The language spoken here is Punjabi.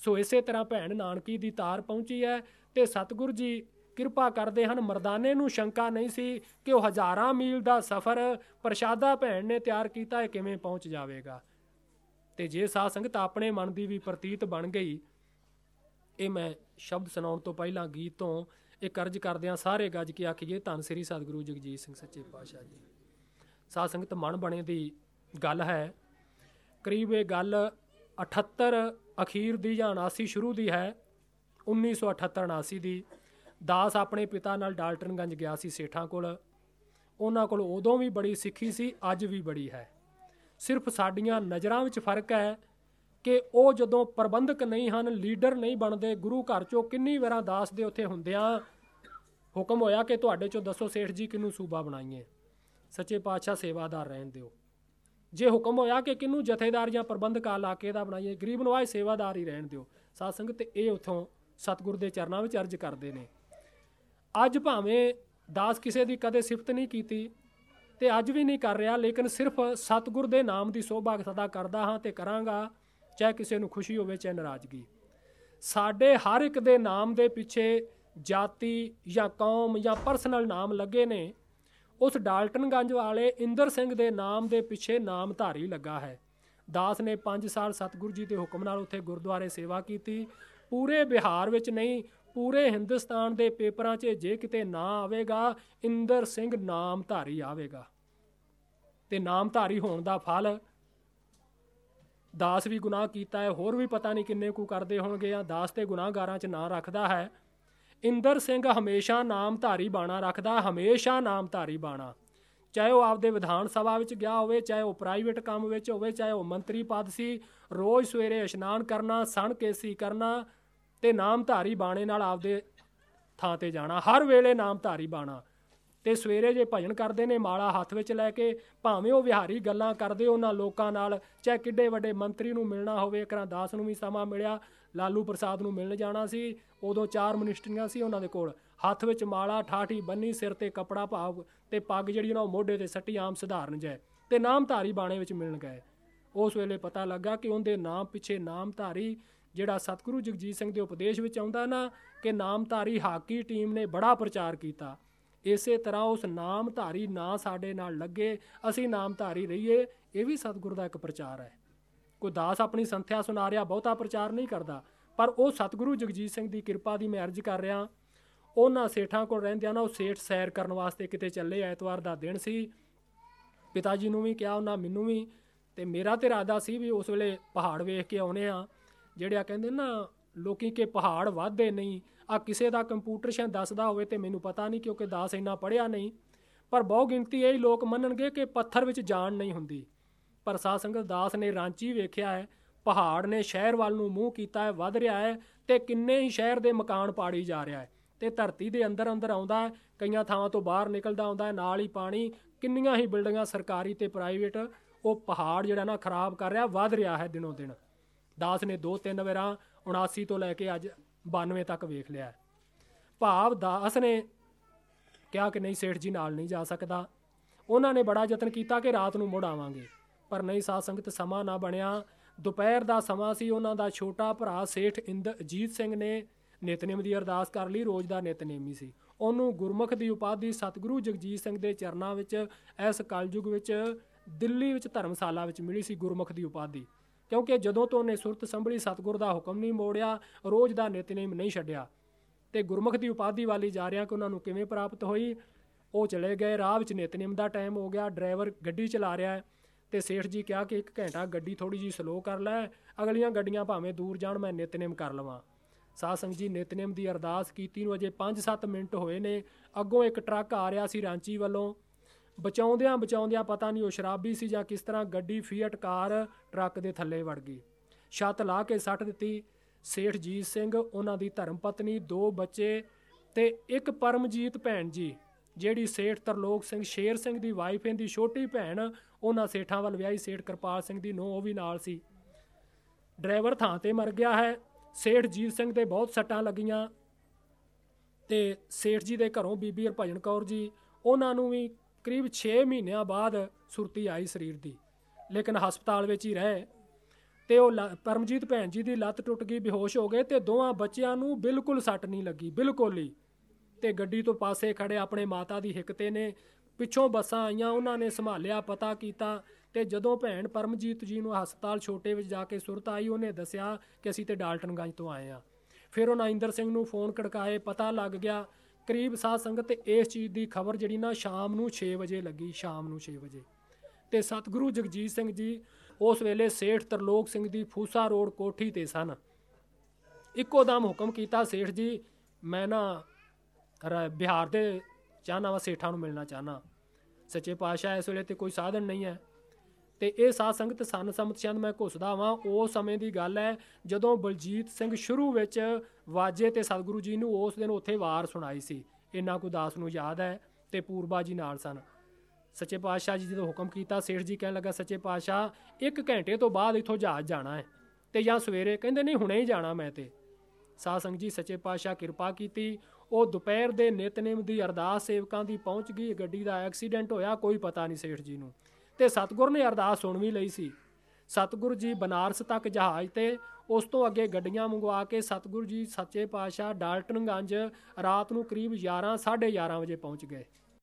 ਸੋ ਇਸੇ ਤਰ੍ਹਾਂ ਭੈਣ ਨਾਨਕੀ ਦੀ ਤਾਰ ਪਹੁੰਚੀ ਹੈ ਤੇ ਸਤਿਗੁਰੂ ਜੀ ਕਿਰਪਾ ਕਰਦੇ ਹਨ, ਮਰਦਾਨੇ ਨੂੰ ਸ਼ੰਕਾ ਨਹੀਂ ਸੀ ਕਿ ਉਹ ਹਜ਼ਾਰਾਂ ਮੀਲ ਦਾ ਸਫ਼ਰ ਪ੍ਰਸ਼ਾਦਾ ਭੈਣ ਨੇ ਤਿਆਰ ਕੀਤਾ ਹੈ, ਕਿਵੇਂ ਪਹੁੰਚ ਜਾਵੇਗਾ। ਤੇ ਜੇ ਸਾਧ ਸੰਗਤ ਆਪਣੇ ਮਨ ਦੀ ਵੀ ਪ੍ਰਤੀਤ ਬਣ ਗਈ, ਇਹ ਮੈਂ ਸ਼ਬਦ ਸੁਣਾਉਣ ਤੋਂ ਪਹਿਲਾਂ ਗੀਤ ਤੋਂ ਇਹ ਕਰਜ ਕਰਦਿਆਂ ਸਾਰੇ ਗੱਜ ਕੇ ਆਖੀਏ, ਧੰਨ ਸ੍ਰੀ ਸਤਿਗੁਰੂ ਜਗਜੀਤ ਸਿੰਘ ਸੱਚੇ ਪਾਤਸ਼ਾਹ ਜੀ। ਸਾਧ ਸੰਗਤ ਮਨ ਬਣੇ ਦੀ ਗੱਲ ਹੈ, ਕਰੀਬ ਇਹ ਗੱਲ 78 ਅਖੀਰ ਦੀ ਜਾਂ 79 ਸ਼ੁਰੂ ਦੀ ਹੈ 1978 79 ਦੀ। ਦਾਸ ਆਪਣੇ ਪਿਤਾ ਨਾਲ ਡਾਲਟਨਗੰਜ ਗਿਆ ਸੀ ਸੇਠਾਂ ਕੋਲ। ਉਹਨਾਂ ਕੋਲ ਉਦੋਂ ਵੀ ਬੜੀ ਸਿੱਖੀ ਸੀ, ਅੱਜ ਵੀ ਬੜੀ ਹੈ। ਸਿਰਫ ਸਾਡੀਆਂ ਨਜ਼ਰਾਂ ਵਿੱਚ ਫ਼ਰਕ ਹੈ ਕਿ ਉਹ ਜਦੋਂ ਪ੍ਰਬੰਧਕ ਨਹੀਂ ਹਨ, ਲੀਡਰ ਨਹੀਂ ਬਣਦੇ, ਗੁਰੂ ਘਰ ਚੋਂ ਕਿੰਨੀ ਵਾਰਾਂ ਦਾਸ ਦੇ ਉੱਥੇ ਹੁੰਦਿਆਂ ਹੁਕਮ ਹੋਇਆ ਕਿ ਤੁਹਾਡੇ ਚੋਂ ਦੱਸੋ ਸੇਠ ਜੀ ਕਿਹਨੂੰ ਸੂਬਾ ਬਣਾਈਏ? ਸੱਚੇ ਪਾਤਸ਼ਾਹ ਸੇਵਾਦਾਰ ਰਹਿਣ ਦਿਓ। ਜੇ ਹੁਕਮ ਹੋਇਆ ਕਿ ਕਿਹਨੂੰ ਜਥੇਦਾਰ ਜਾਂ ਪ੍ਰਬੰਧਕ ਇਲਾਕੇ ਦਾ ਬਣਾਈਏ, ਗਰੀਬ ਨਵਾਜ ਸੇਵਾਦਾਰ ਹੀ ਰਹਿਣ ਦਿਓ। ਸਾਧ ਸੰਗਤ ਇਹ ਉਥੋਂ ਸਤਿਗੁਰ ਦੇ ਚਰਨਾਂ ਵਿੱਚ ਅਰਜ ਕਰਦੇ ਨੇ। ਅੱਜ ਭਾਵੇਂ ਦਾਸ ਕਿਸੇ ਦੀ ਕਦੇ ਸਿਫਤ ਨਹੀਂ ਕੀਤੀ ਤੇ ਅੱਜ ਵੀ ਨਹੀਂ ਕਰ ਰਿਹਾ, ਲੇਕਿਨ ਸਿਰਫ ਸਤਿਗੁਰ ਦੇ ਨਾਮ ਦੀ ਸੋਭਾ ਸਦਾ ਕਰਦਾ ਹਾਂ ਤੇ ਕਰਾਂਗਾ, ਚਾਹੇ ਕਿਸੇ ਨੂੰ ਖੁਸ਼ੀ ਹੋਵੇ, ਚਾਹੇ ਨਾਰਾਜ਼ਗੀ। ਸਾਡੇ ਹਰ ਇੱਕ ਦੇ ਨਾਮ ਦੇ ਪਿੱਛੇ ਜਾਤੀ ਜਾਂ ਕੌਮ ਜਾਂ ਪਰਸਨਲ ਨਾਮ ਲੱਗੇ ਨੇ। ਉਸ ਡਾਲਟਨਗੰਜ ਵਾਲੇ ਇੰਦਰ ਸਿੰਘ ਦੇ ਨਾਮ ਦੇ ਪਿੱਛੇ ਨਾਮਧਾਰੀ ਲੱਗਾ ਹੈ। ਦਾਸ ਨੇ 5 ਸਾਲ ਸਤਿਗੁਰੂ ਜੀ ਦੇ ਹੁਕਮ ਨਾਲ ਉੱਥੇ ਗੁਰਦੁਆਰੇ ਸੇਵਾ ਕੀਤੀ। ਪੂਰੇ ਬਿਹਾਰ ਵਿੱਚ ਨਹੀਂ, ਪੂਰੇ ਹਿੰਦੁਸਤਾਨ ਦੇ ਪੇਪਰਾਂ 'ਚ ਜੇ ਕਿਤੇ ਨਾਂ ਆਵੇਗਾ, ਇੰਦਰ ਸਿੰਘ ਨਾਮਧਾਰੀ ਆਵੇਗਾ। ਤੇ ਨਾਮਧਾਰੀ ਹੋਣ ਦਾ ਫਲ ਦਾਸ ਵੀ ਗੁਨਾਹ ਕੀਤਾ ਹੈ। ਹੋਰ ਵੀ ਪਤਾ ਨਹੀਂ ਕਿੰਨੇ ਕੁ ਕਰਦੇ ਹੋਣਗੇ ਆ ਦਾਸ ਤੇ ਗੁਨਾਹਗਾਰਾਂ 'ਚ ਨਾਂ ਰੱਖਦਾ ਹੈ। ਇੰਦਰ ਸਿੰਘ ਹਮੇਸ਼ਾ ਨਾਮਧਾਰੀ ਬਾਣਾ ਰੱਖਦਾ, ਹਮੇਸ਼ਾ ਨਾਮਧਾਰੀ ਬਾਣਾ। ਚਾਹੇ ਉਹ ਆਪਦੇ ਵਿਧਾਨ ਸਭਾ ਵਿੱਚ ਗਿਆ ਹੋਵੇ, ਚਾਹੇ ਉਹ ਪ੍ਰਾਈਵੇਟ ਕੰਮ ਵਿੱਚ ਹੋਵੇ, ਚਾਹੇ ਉਹ ਮੰਤਰੀ ਪਦ ਸੀ, ਰੋਜ਼ ਸਵੇਰੇ ਇਸ਼ਨਾਨ ਕਰਨਾ, ਸਣ ਕੇਸੀ ਕਰਨਾ ਤੇ ਨਾਮਧਾਰੀ ਬਾਣੇ ਨਾਲ ਆਪਦੇ ਥਾਂ ਤੇ ਜਾਣਾ। ਹਰ ਵੇਲੇ ਨਾਮਧਾਰੀ ਬਾਣਾ। ਤੇ ਸਵੇਰੇ ਜੇ ਭਜਨ ਕਰਦੇ ਨੇ, ਮਾਲਾ ਹੱਥ ਵਿੱਚ ਲੈ ਕੇ ਭਾਵੇਂ ਉਹ ਵਿਹਾਰੀ ਗੱਲਾਂ ਕਰਦੇ, ਉਹਨਾਂ ਲੋਕਾਂ ਨਾਲ ਚਾਹੇ ਕਿੱਡੇ ਵੱਡੇ ਮੰਤਰੀ ਨੂੰ ਮਿਲਣਾ ਹੋਵੇ ਕਰਾਂ ਦਾਸ ਨੂੰ ਵੀ ਸਮਾਂ ਮਿਲਿਆ, ਲਾਲੂ ਪ੍ਰਸਾਦ ਨੂੰ ਮਿਲਣ ਜਾਣਾ ਸੀ, ਉਦੋਂ ਚਾਰ ਮਿਨਿਸਟਰੀਆਂ ਸੀ ਉਹਨਾਂ ਦੇ ਕੋਲ। ਹੱਥ ਵਿੱਚ ਮਾਲਾ, ਠਾਠੀ, ਬੰਨੀ, ਸਿਰ ਤੇ ਕਪੜਾ ਭਾਵ ਤੇ ਪੱਗ ਜਿਹੜੀ ਉਹਨਾਂ ਮੋਢੇ ਤੇ ਸੱਟੀ ਆਮ ਸਧਾਰਨ ਜੈ ਤੇ ਨਾਮਧਾਰੀ ਬਾਣੇ ਵਿੱਚ ਮਿਲਣ ਗਏ। ਉਸ ਵੇਲੇ ਪਤਾ ਲੱਗਾ ਕਿ ਉਹਦੇ ਨਾਮ ਪਿੱਛੇ ਨਾਮਧਾਰੀ ਜਿਹੜਾ ਸਤਿਗੁਰੂ ਜਗਜੀਤ ਸਿੰਘ ਦੇ ਉਪਦੇਸ਼ ਵਿੱਚ ਆਉਂਦਾ ਨਾ, ਕਿ ਨਾਮਧਾਰੀ ਹਾਕੀ ਟੀਮ ਨੇ ਬੜਾ ਪ੍ਰਚਾਰ ਕੀਤਾ। ਇਸੇ ਤਰ੍ਹਾਂ ਉਸ ਨਾਮਧਾਰੀ ਨਾ ਸਾਡੇ ਨਾਲ ਲੱਗੇ, ਅਸੀਂ ਨਾਮਧਾਰੀ ਰਹੀਏ, ਇਹ ਵੀ ਸਤਿਗੁਰ ਦਾ ਇੱਕ ਪ੍ਰਚਾਰ ਹੈ। ਕੋਈ ਦਾਸ ਆਪਣੀ ਸੰਥਿਆ ਸੁਣਾ ਰਿਹਾ, ਬਹੁਤਾ ਪ੍ਰਚਾਰ ਨਹੀਂ ਕਰਦਾ। ਪਰ ਉਹ ਸਤਿਗੁਰੂ ਜਗਜੀਤ ਸਿੰਘ ਦੀ ਕਿਰਪਾ ਦੀ ਮੈਂ ਅਰਜ਼ ਕਰ ਰਿਹਾ। ਉਹਨਾਂ ਸੇਠਾਂ ਕੋਲ ਰਹਿੰਦਿਆਂ ਨਾ ਉਹ ਸੇਠ ਸੈਰ ਕਰਨ ਵਾਸਤੇ ਕਿਤੇ ਚੱਲੇ, ਐਤਵਾਰ ਦਾ ਦਿਨ ਸੀ। ਪਿਤਾ ਜੀ ਨੂੰ ਵੀ ਕਿਹਾ, ਉਹਨਾਂ ਮੈਨੂੰ ਵੀ, ਤੇ ਮੇਰਾ ਤੇ ਇਰਾਦਾ ਸੀ ਵੀ ਉਸ ਵੇਲੇ ਪਹਾੜ ਵੇਖ ਕੇ ਆਉਨੇ ਆ ਜਿਹੜੇ ਆ ਕਹਿੰਦੇ ਨਾ ਲੋਕੀ ਕਿ ਪਹਾੜ ਵਾਧੇ ਨਹੀਂ। ਆ ਕਿਸੇ ਦਾ ਕੰਪਿਊਟਰ ਸ਼ਾਇਦ ਦੱਸਦਾ ਹੋਵੇ ਤੇ ਮੈਨੂੰ ਪਤਾ ਨਹੀਂ ਕਿਉਂਕਿ ਦਾਸ ਇੰਨਾ ਪੜਿਆ ਨਹੀਂ। ਪਰ ਬਹੁ ਗਿਣਤੀ ਇਹ ਲੋਕ ਮੰਨਣਗੇ ਕਿ ਪੱਥਰ ਵਿੱਚ ਜਾਨ ਨਹੀਂ ਹੁੰਦੀ। ਪਰ ਸਾਧ ਸੰਗਤ ਦਾਸ ਨੇ ਰਾਂਚੀ ਵੇਖਿਆ ਹੈ, ਪਹਾੜ ਨੇ ਸ਼ਹਿਰ ਵੱਲ ਨੂੰ ਮੂੰਹ ਕੀਤਾ ਹੈ, ਵੱਧ ਰਿਹਾ ਹੈ ਤੇ ਕਿੰਨੇ ਹੀ ਸ਼ਹਿਰ ਦੇ ਮਕਾਨ ਪਾੜੀ ਜਾ ਰਿਹਾ ਹੈ। ਤੇ ਧਰਤੀ ਦੇ ਅੰਦਰ ਅੰਦਰ ਆਉਂਦਾ ਹੈ, ਕਈਆਂ ਥਾਵਾਂ ਤੋਂ ਬਾਹਰ ਨਿਕਲਦਾ ਆਉਂਦਾ ਹੈ, ਨਾਲ ਹੀ ਪਾਣੀ, ਕਿੰਨੀਆਂ ਹੀ ਬਿਲਡਿੰਗਾਂ ਸਰਕਾਰੀ ਤੇ ਪ੍ਰਾਈਵੇਟ ਉਹ ਪਹਾੜ ਜਿਹੜਾ ਨਾ ਖਰਾਬ ਕਰ ਰਿਹਾ, ਵੱਧ ਰਿਹਾ ਹੈ ਦਿਨੋਂ ਦਿਨ। ਦਾਸ ਨੇ ਦੋ ਤਿੰਨ ਵਾਰਾਂ 79 ਤੋਂ ਲੈ ਕੇ ਅੱਜ 92 ਤੱਕ ਵੇਖ ਲਿਆ ਭਾਵ ਦਾਸ ਨੇ ਕਿਹਾ ਕਿ ਨਹੀਂ, ਸੇਠ ਜੀ ਨਾਲ ਨਹੀਂ ਜਾ ਸਕਦਾ। ਉਹਨਾਂ ਨੇ ਬੜਾ ਯਤਨ ਕੀਤਾ ਕਿ ਰਾਤ ਨੂੰ ਮੁੜ ਆਵਾਂਗੇ। ਪਰ ਨਹੀਂ, ਸਾਧ ਸੰਗਤ, ਸਮਾਂ ਨਾ ਬਣਿਆ। ਦੁਪਹਿਰ ਦਾ ਸਮਾਂ ਸੀ ਉਹਨਾਂ ਦਾ। ਛੋਟਾ ਭਰਾ ਸੇਠ ਇੰਦ ਅਜੀਤ ਸਿੰਘ ਨੇ ਨਿਤਨੇਮ ਦੀ ਅਰਦਾਸ ਕਰ ਲਈ। ਰੋਜ਼ ਦਾ ਨਿਤਨੇਮੀ ਸੀ। ਉਹਨੂੰ ਗੁਰਮੁਖ ਦੀ ਉਪਾਧੀ ਸਤਿਗੁਰੂ ਜਗਜੀਤ ਸਿੰਘ ਦੇ ਚਰਨਾਂ ਵਿੱਚ, ਇਸ ਕਲਯੁਗ ਵਿੱਚ, ਦਿੱਲੀ ਵਿੱਚ ਧਰਮਸ਼ਾਲਾ ਵਿੱਚ ਮਿਲੀ ਸੀ ਗੁਰਮੁਖ ਦੀ ਉਪਾਧੀ। ਕਿਉਂਕਿ ਜਦੋਂ ਤੋਂ ਉਹਨੇ ਸੁਰਤ ਸੰਭਲੀ, ਸਤਿਗੁਰ ਦਾ ਹੁਕਮ ਨਹੀਂ ਮੋੜਿਆ, ਰੋਜ਼ ਦਾ ਨਿਤਨੇਮ ਨਹੀਂ ਛੱਡਿਆ। ਤੇ ਗੁਰਮੁਖ ਦੀ ਉਪਾਧੀ ਵਾਲੀ ਜਾ ਰਿਹਾ ਕਿ ਉਹਨਾਂ ਨੂੰ ਕਿਵੇਂ ਪ੍ਰਾਪਤ ਹੋਈ? ਉਹ ਚਲੇ ਗਏ, ਰਾਹ ਵਿੱਚ ਨਿਤਨੇਮ ਦਾ ਟਾਈਮ ਹੋ ਗਿਆ, ਡਰਾਈਵਰ ਗੱਡੀ ਚਲਾ ਰਿਹਾ ਹੈ ਤੇ ਸੇਠ ਜੀ ਕਿਹਾ ਕਿ ਇੱਕ ਘੰਟਾ ਗੱਡੀ ਥੋੜੀ ਜੀ ਸਲੋ ਕਰ ਲੈ, ਅਗਲੀਆਂ ਗੱਡੀਆਂ ਭਾਵੇਂ ਦੂਰ ਜਾਣ, ਮੈਂ ਨਿਤਨੇਮ ਕਰ ਲਵਾਂ। ਸਾਧ ਸੰਗਤ ਜੀ ਨਿਤਨੇਮ ਦੀ ਅਰਦਾਸ ਕੀਤੀ ਨੂੰ ਅਜੇ 5-7 ਮਿੰਟ ਹੋਏ ਨੇ, ਅੱਗੋਂ ਇੱਕ ਟਰੱਕ ਆ ਰਿਹਾ ਸੀ ਰਾਂਚੀ ਵੱਲੋਂ। ਬਚਾਉਂਦਿਆਂ ਬਚਾਉਂਦਿਆਂ ਪਤਾ ਨਹੀਂ ਉਹ ਸ਼ਰਾਬੀ ਸੀ ਜਾਂ ਕਿਸ ਤਰ੍ਹਾਂ ਗੱਡੀ ਫੀਅਟ ਕਾਰ ਟਰੱਕ ਦੇ ਥੱਲੇ ਵੜ ਗਈ। ਛੱਤ ਲਾ ਕੇ ਸੱਟ ਦਿੱਤੀ। ਸੇਠ ਜੀਤ ਸਿੰਘ, ਉਹਨਾਂ ਦੀ ਧਰਮ ਪਤਨੀ, ਦੋ ਬੱਚੇ ਤੇ ਇੱਕ ਪਰਮਜੀਤ ਭੈਣ ਜੀ, ਜਿਹੜੀ ਸੇਠ ਤਰਲੋਕ ਸਿੰਘ, ਸ਼ੇਰ ਸਿੰਘ ਦੀ ਵਾਈਫ ਇਹਦੀ ਛੋਟੀ ਭੈਣ, ਉਹਨਾਂ ਸੇਠਾਂ ਵੱਲ ਵਿਆਹੀ ਸੇਠ ਕਿਰਪਾਲ ਸਿੰਘ ਦੀ ਨੋ ਉਹ ਵੀ ਨਾਲ ਸੀ। ਡਰਾਈਵਰ ਥਾਂ ਤੇ ਮਰ ਗਿਆ ਹੈ। ਸੇਠ ਜੀਤ ਸਿੰਘ ਦੇ ਬਹੁਤ ਸੱਟਾਂ ਲੱਗੀਆਂ ਤੇ ਸੇਠ ਜੀ ਦੇ ਘਰੋਂ ਬੀਬੀ ਹਰਭਜਨ ਕੌਰ ਜੀ, ਉਹਨਾਂ ਨੂੰ ਵੀ ਕਰੀਬ 6 ਮਹੀਨਿਆਂ ਬਾਅਦ ਸੁਰਤੀ ਆਈ ਸਰੀਰ ਦੀ। ਲੇਕਿਨ ਹਸਪਤਾਲ ਵਿੱਚ ਹੀ ਰਹੇ ਤੇ ਉਹ ਲ- ਪਰਮਜੀਤ ਭੈਣ ਜੀ ਦੀ ਲੱਤ ਟੁੱਟ ਗਈ, ਬੇਹੋਸ਼ ਹੋ ਗਏ ਤੇ ਦੋਵਾਂ ਬੱਚਿਆਂ ਨੂੰ ਬਿਲਕੁਲ ਸੱਟ ਨਹੀਂ ਲੱਗੀ, ਬਿਲਕੁਲ ਹੀ। ਤੇ ਗੱਡੀ ਤੋਂ ਪਾਸੇ ਖੜੇ ਆਪਣੇ ਮਾਤਾ ਦੀ ਹਿੱਕ ਤੇ ਨੇ, ਪਿੱਛੋਂ ਬੱਸਾਂ ਆਈਆਂ, ਉਹਨਾਂ ਨੇ ਸੰਭਾਲਿਆ, ਪਤਾ ਕੀਤਾ ਤੇ ਜਦੋਂ ਭੈਣ ਪਰਮਜੀਤ ਜੀ ਨੂੰ ਹਸਪਤਾਲ ਛੋਟੇ ਵਿੱਚ ਜਾ ਕੇ ਸੁਰਤ ਆਈ, ਉਹਨੇ ਦੱਸਿਆ ਕਿ ਅਸੀਂ ਤੇ ਡਾਲਟਨਗੰਜ ਤੋਂ ਆਏ ਆ ਫਿਰ ਉਹਨਾਂ ਇੰਦਰ ਸਿੰਘ ਨੂੰ ਫੋਨ ਖੜਕਾਏ, ਪਤਾ ਲੱਗ ਗਿਆ ਕਰੀਬ ਸਾਧ ਸੰਗਤ ਤੇ ਇਸ ਚੀਜ਼ ਦੀ ਖਬਰ ਜਿਹੜੀ ਨਾ ਸ਼ਾਮ ਨੂੰ 6 ਵਜੇ ਲੱਗੀ, ਸ਼ਾਮ ਨੂੰ 6 ਵਜੇ। ਤੇ ਸਤਿਗੁਰੂ ਜਗਜੀਤ ਸਿੰਘ ਜੀ ਉਸ ਵੇਲੇ ਸੇਠ ਤਰਲੋਕ ਸਿੰਘ ਦੀ ਫੂਸਾ ਰੋਡ ਕੋਠੀ ਤੇ ਸਨ। ਇੱਕੋ ਦਮ ਹੁਕਮ ਕੀਤਾ ਸੇਠ ਜੀ, ਮੈਂ ਨਾ ਰ- ਬਿਹਾਰ ਦੇ ਚਾਹਨਾ ਵਾ, ਸੇਠਾਂ ਨੂੰ ਮਿਲਣਾ ਚਾਹਨਾ। ਸੱਚੇ ਪਾਤਸ਼ਾਹ ਇਸ ਵੇਲੇ ਤੇ ਕੋਈ ਸਾਧਨ ਨਹੀਂ ਹੈ। ਤੇ ਇਹ ਸਾਧ ਸੰਗਤ ਸੰਨ, ਸੰਮਤ ਚੰਦ ਮੈਂ ਘੁੱਸਦਾ ਵਾਂ। ਉਸ ਸਮੇਂ ਦੀ ਗੱਲ ਹੈ, ਜਦੋਂ ਬਲਜੀਤ ਸਿੰਘ ਸ਼ੁਰੂ ਵਿੱਚ ਵਾਜੇ ਤੇ ਸਤਿਗੁਰੂ ਜੀ ਨੂੰ ਉਸ ਦਿਨ ਉੱਥੇ ਵਾਰ ਸੁਣਾਈ ਸੀ। ਇੰਨਾ ਕੁ ਦਾਸ ਨੂੰ ਯਾਦ ਹੈ ਤੇ ਪੂਰਬਾ ਜੀ ਨਾਲ ਸਨ। ਸੱਚੇ ਪਾਤਸ਼ਾਹ ਜੀ ਜਦੋਂ ਹੁਕਮ ਕੀਤਾ, ਸੇਠ ਜੀ ਕਹਿਣ ਲੱਗਾ, ਸੱਚੇ ਪਾਤਸ਼ਾਹ, ਇੱਕ ਘੰਟੇ ਤੋਂ ਬਾਅਦ ਇੱਥੋਂ ਜਹਾਜ਼ ਜਾਣਾ ਹੈ ਤੇ ਜਾਂ ਸਵੇਰੇ? ਕਹਿੰਦੇ, ਨਹੀਂ, ਹੁਣੇ ਹੀ ਜਾਣਾ ਮੈਂ ਤੇ। ਸਾਧ ਸੰਗਤ ਜੀ ਸੱਚੇ ਪਾਤਸ਼ਾਹ ਕਿਰਪਾ ਕੀਤੀ। ਉਹ ਦੁਪਹਿਰ ਦੇ ਨਿਤਨੇਮ ਦੀ ਅਰਦਾਸ ਸੇਵਕਾਂ ਦੀ ਪਹੁੰਚ ਗਈ। ਗੱਡੀ ਦਾ ਐਕਸੀਡੈਂਟ ਹੋਇਆ, ਕੋਈ ਪਤਾ ਨਹੀਂ ਸੇਠ ਜੀ ਨੂੰ। ਤੇ ਸਤਿਗੁਰ ਨੇ ਅਰਦਾਸ ਸੁਣ ਵੀ ਲਈ ਸੀ। ਸਤਿਗੁਰ ਜੀ ਬਨਾਰਸ ਤੱਕ ਜਹਾਜ਼ ਤੇ ਉਸ ਤੋਂ ਅੱਗੇ ਗੱਡੀਆਂ ਮੰਗਵਾ ਕੇ ਸਤਿਗੁਰ ਜੀ ਸੱਚੇ ਪਾਤਸ਼ਾਹ ਡਾਲਟਨਗੰਜ ਰਾਤ ਨੂੰ ਕਰੀਬ 11 11:30 ਵਜੇ ਪਹੁੰਚ ਗਏ।